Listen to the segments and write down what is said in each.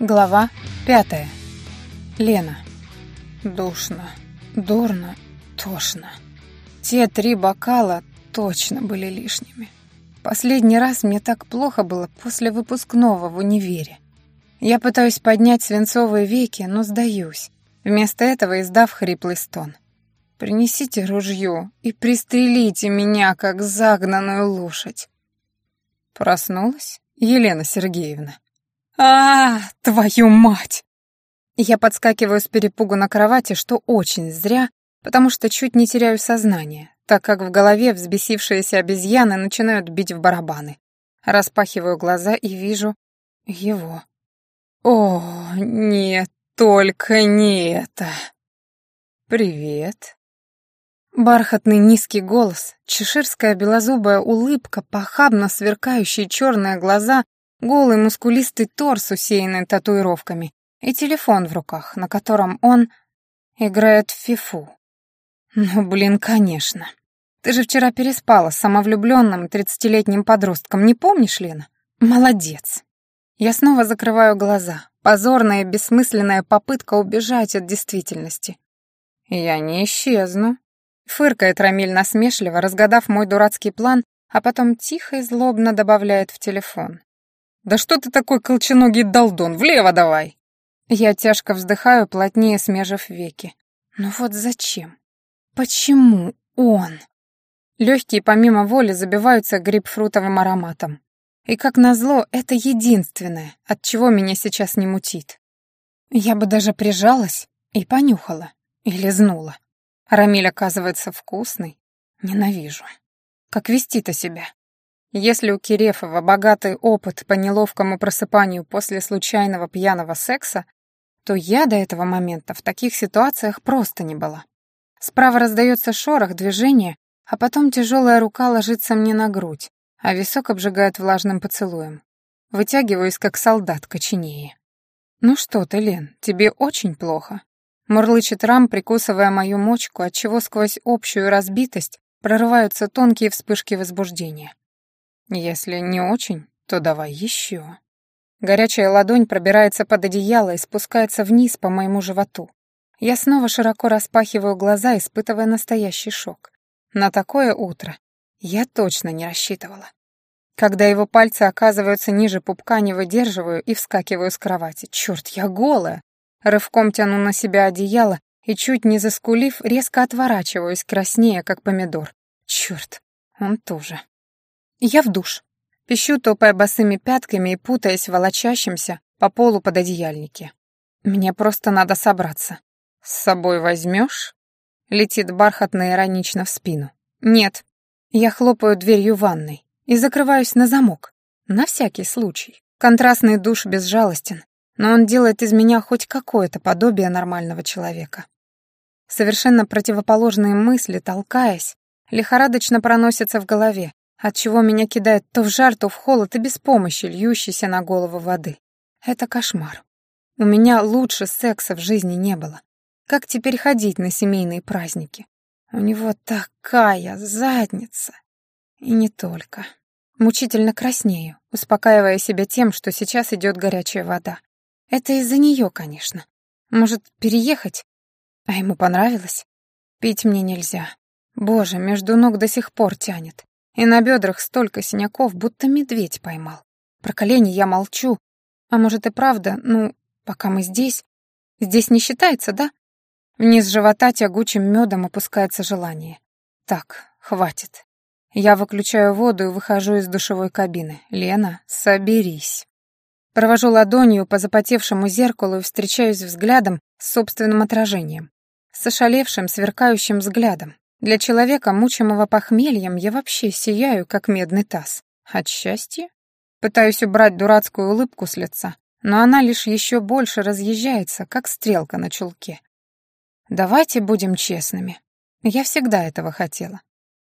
Глава пятая. Лена. Душно, дурно, тошно. Те три бокала точно были лишними. Последний раз мне так плохо было после выпускного в универе. Я пытаюсь поднять свинцовые веки, но сдаюсь, вместо этого издав хриплый стон. «Принесите ружье и пристрелите меня, как загнанную лошадь». Проснулась Елена Сергеевна. А, твою мать! Я подскакиваю с перепугу на кровати, что очень зря, потому что чуть не теряю сознание, так как в голове взбесившиеся обезьяны начинают бить в барабаны. Распахиваю глаза и вижу его. О, нет, только не это. Привет. Бархатный низкий голос, чеширская белозубая улыбка, похабно сверкающие черные глаза голый мускулистый торс, усеянный татуировками, и телефон в руках, на котором он играет в фифу. Ну, блин, конечно. Ты же вчера переспала с самовлюбленным тридцатилетним подростком, не помнишь, Лена? Молодец. Я снова закрываю глаза. Позорная и бессмысленная попытка убежать от действительности. Я не исчезну. Фыркает Рамиль насмешливо, разгадав мой дурацкий план, а потом тихо и злобно добавляет в телефон. «Да что ты такой колченогий долдон? Влево давай!» Я тяжко вздыхаю, плотнее смежив веки. «Ну вот зачем? Почему он?» Легкие помимо воли забиваются грейпфрутовым ароматом. И как назло, это единственное, от чего меня сейчас не мутит. Я бы даже прижалась и понюхала, и лизнула. Рамиль оказывается вкусный. Ненавижу. Как вести-то себя? Если у Кирефова богатый опыт по неловкому просыпанию после случайного пьяного секса, то я до этого момента в таких ситуациях просто не была. Справа раздается шорох, движение, а потом тяжелая рука ложится мне на грудь, а висок обжигает влажным поцелуем. Вытягиваюсь, как солдат, коченее. «Ну что ты, Лен, тебе очень плохо?» Мурлычет Рам, прикусывая мою мочку, отчего сквозь общую разбитость прорываются тонкие вспышки возбуждения. Если не очень, то давай еще. Горячая ладонь пробирается под одеяло и спускается вниз по моему животу. Я снова широко распахиваю глаза, испытывая настоящий шок. На такое утро я точно не рассчитывала. Когда его пальцы оказываются ниже пупка, не выдерживаю и вскакиваю с кровати. Черт, я голая! Рывком тяну на себя одеяло и, чуть не заскулив, резко отворачиваюсь, краснее, как помидор. Черт, он тоже. Я в душ. Пищу, топая босыми пятками и путаясь в волочащемся по полу под одеяльнике. Мне просто надо собраться. «С собой возьмешь?» Летит бархатно иронично в спину. «Нет». Я хлопаю дверью ванной и закрываюсь на замок. На всякий случай. Контрастный душ безжалостен, но он делает из меня хоть какое-то подобие нормального человека. Совершенно противоположные мысли, толкаясь, лихорадочно проносятся в голове, отчего меня кидает то в жар, то в холод и без помощи льющейся на голову воды. Это кошмар. У меня лучше секса в жизни не было. Как теперь ходить на семейные праздники? У него такая задница. И не только. Мучительно краснею, успокаивая себя тем, что сейчас идет горячая вода. Это из-за нее, конечно. Может, переехать? А ему понравилось? Пить мне нельзя. Боже, между ног до сих пор тянет. И на бедрах столько синяков, будто медведь поймал. Про колени я молчу. А может и правда, ну, пока мы здесь... Здесь не считается, да? Вниз живота тягучим медом опускается желание. Так, хватит. Я выключаю воду и выхожу из душевой кабины. Лена, соберись. Провожу ладонью по запотевшему зеркалу и встречаюсь взглядом с собственным отражением. С ошалевшим, сверкающим взглядом. Для человека, мучимого похмельем, я вообще сияю, как медный таз. От счастья? Пытаюсь убрать дурацкую улыбку с лица, но она лишь еще больше разъезжается, как стрелка на чулке. Давайте будем честными. Я всегда этого хотела.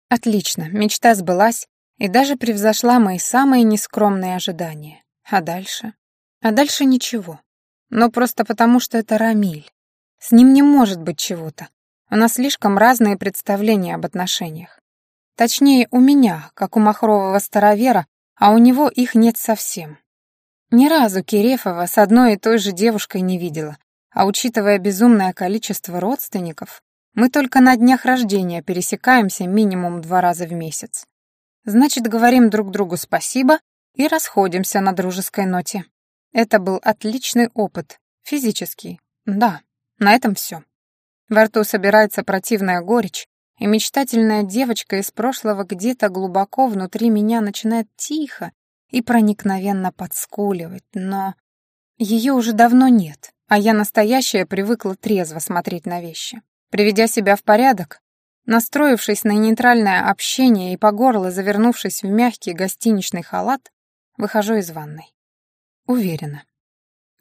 Отлично, мечта сбылась и даже превзошла мои самые нескромные ожидания. А дальше? А дальше ничего. Но просто потому, что это Рамиль. С ним не может быть чего-то. У нас слишком разные представления об отношениях. Точнее, у меня, как у махрового старовера, а у него их нет совсем. Ни разу Кирефова с одной и той же девушкой не видела, а учитывая безумное количество родственников, мы только на днях рождения пересекаемся минимум два раза в месяц. Значит, говорим друг другу спасибо и расходимся на дружеской ноте. Это был отличный опыт, физический. Да, на этом все. Во рту собирается противная горечь, и мечтательная девочка из прошлого где-то глубоко внутри меня начинает тихо и проникновенно подскуливать, но ее уже давно нет, а я настоящая привыкла трезво смотреть на вещи. Приведя себя в порядок, настроившись на нейтральное общение и по горло завернувшись в мягкий гостиничный халат, выхожу из ванной. Уверена.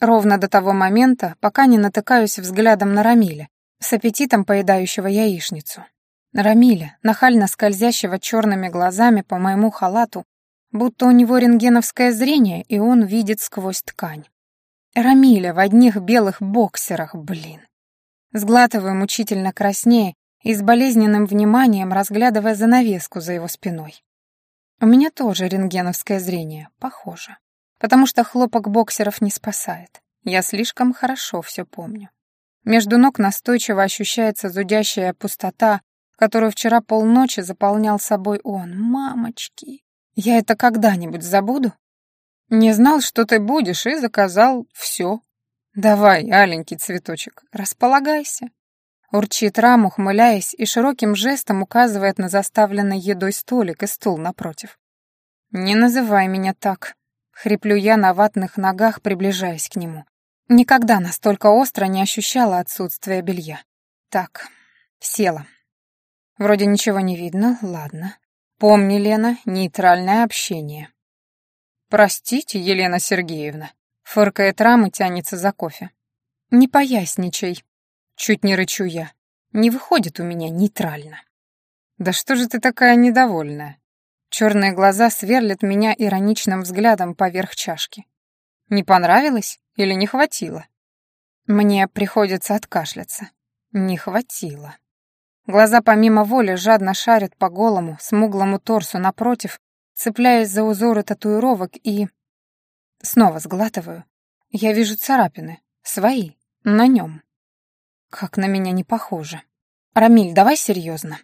Ровно до того момента, пока не натыкаюсь взглядом на Рамиля, с аппетитом поедающего яичницу. Рамиля, нахально скользящего черными глазами по моему халату, будто у него рентгеновское зрение, и он видит сквозь ткань. Рамиля в одних белых боксерах, блин. Сглатываю мучительно краснее и с болезненным вниманием разглядывая занавеску за его спиной. У меня тоже рентгеновское зрение, похоже. Потому что хлопок боксеров не спасает. Я слишком хорошо все помню. Между ног настойчиво ощущается зудящая пустота, которую вчера полночи заполнял собой он. Мамочки! Я это когда-нибудь забуду? Не знал, что ты будешь, и заказал все. Давай, аленький цветочек, располагайся. Урчит Рам, ухмыляясь, и широким жестом указывает на заставленный едой столик и стул напротив. «Не называй меня так», — хриплю я на ватных ногах, приближаясь к нему. Никогда настолько остро не ощущала отсутствие белья. Так, села. Вроде ничего не видно, ладно. Помни, Лена, нейтральное общение. Простите, Елена Сергеевна. Фыркает рам и тянется за кофе. Не поясничай. Чуть не рычу я. Не выходит у меня нейтрально. Да что же ты такая недовольная? Черные глаза сверлят меня ироничным взглядом поверх чашки. Не понравилось или не хватило? Мне приходится откашляться. Не хватило. Глаза помимо воли жадно шарят по голому, смуглому торсу напротив, цепляясь за узоры татуировок и... Снова сглатываю. Я вижу царапины. Свои. На нем. Как на меня не похоже. Рамиль, давай серьезно.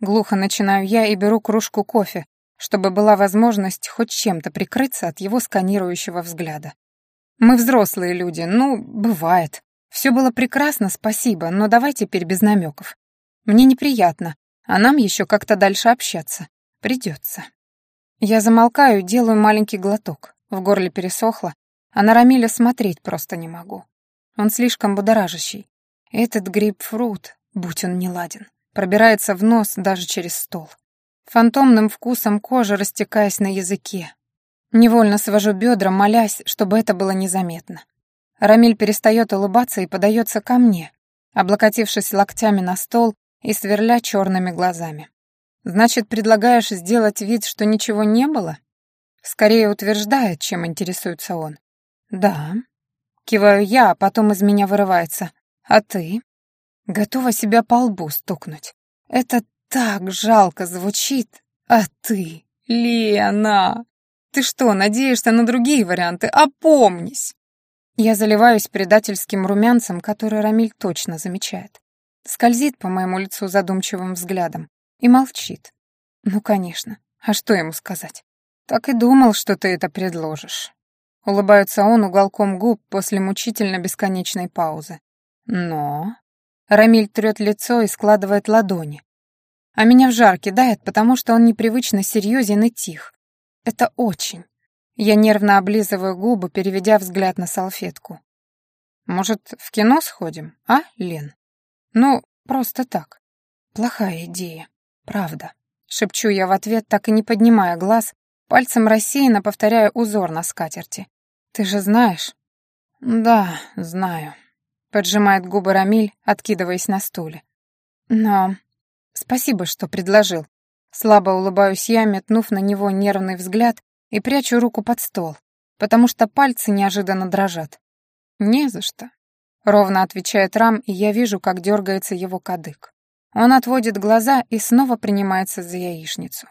Глухо начинаю я и беру кружку кофе, чтобы была возможность хоть чем-то прикрыться от его сканирующего взгляда. Мы взрослые люди, ну, бывает. Все было прекрасно, спасибо, но давай теперь без намеков. Мне неприятно, а нам еще как-то дальше общаться. Придется. Я замолкаю, делаю маленький глоток. В горле пересохло, а на Рамиля смотреть просто не могу. Он слишком будоражащий. Этот грейпфрут, будь он не ладен, пробирается в нос даже через стол. Фантомным вкусом кожи растекаясь на языке. Невольно свожу бедра, молясь, чтобы это было незаметно. Рамиль перестает улыбаться и подается ко мне, облокотившись локтями на стол и сверля черными глазами. «Значит, предлагаешь сделать вид, что ничего не было?» Скорее утверждает, чем интересуется он. «Да». Киваю я, а потом из меня вырывается. «А ты?» Готова себя по лбу стукнуть. Это так жалко звучит. «А ты?» «Лена!» «Ты что, надеешься на другие варианты? Опомнись!» Я заливаюсь предательским румянцем, который Рамиль точно замечает скользит по моему лицу задумчивым взглядом и молчит. Ну, конечно. А что ему сказать? Так и думал, что ты это предложишь. Улыбается он уголком губ после мучительно бесконечной паузы. Но... Рамиль трет лицо и складывает ладони. А меня в жар кидает, потому что он непривычно серьезен и тих. Это очень. Я нервно облизываю губы, переведя взгляд на салфетку. «Может, в кино сходим, а, Лен?» Ну, просто так. Плохая идея. Правда. Шепчу я в ответ, так и не поднимая глаз, пальцем рассеянно повторяя узор на скатерти. Ты же знаешь? Да, знаю. Поджимает губы Рамиль, откидываясь на стуле. Но... Спасибо, что предложил. Слабо улыбаюсь я, метнув на него нервный взгляд и прячу руку под стол, потому что пальцы неожиданно дрожат. Не за что. Ровно отвечает Рам, и я вижу, как дергается его кадык. Он отводит глаза и снова принимается за яичницу.